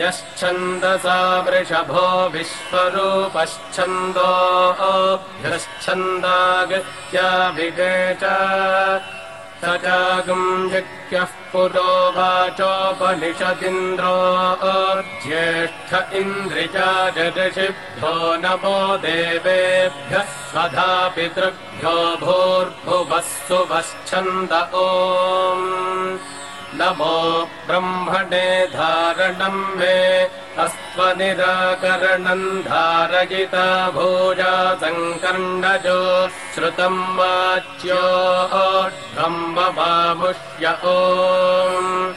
यश्छन्दसा वृषभो विश्वरूपश्छन्दो ह्यश्छन्दागत्याभिगे च स चागम् शक्यः पुरो वाचोपनिषदिन्द्रो ज्येष्ठ इन्द्रिजा जऋषिभ्यो नमो देवेभ्यः स्वधा पितृभ्यो भूर्भुवः सुवश्छन्द ओम् नमो ब्रह्मणे धारणम् मे अस्त्वनिराकरणम् धारयिता भूजा सङ्कर्णजो श्रुतम् वाच्यो ब्रह्म ओम्